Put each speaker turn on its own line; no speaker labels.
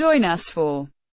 Join us for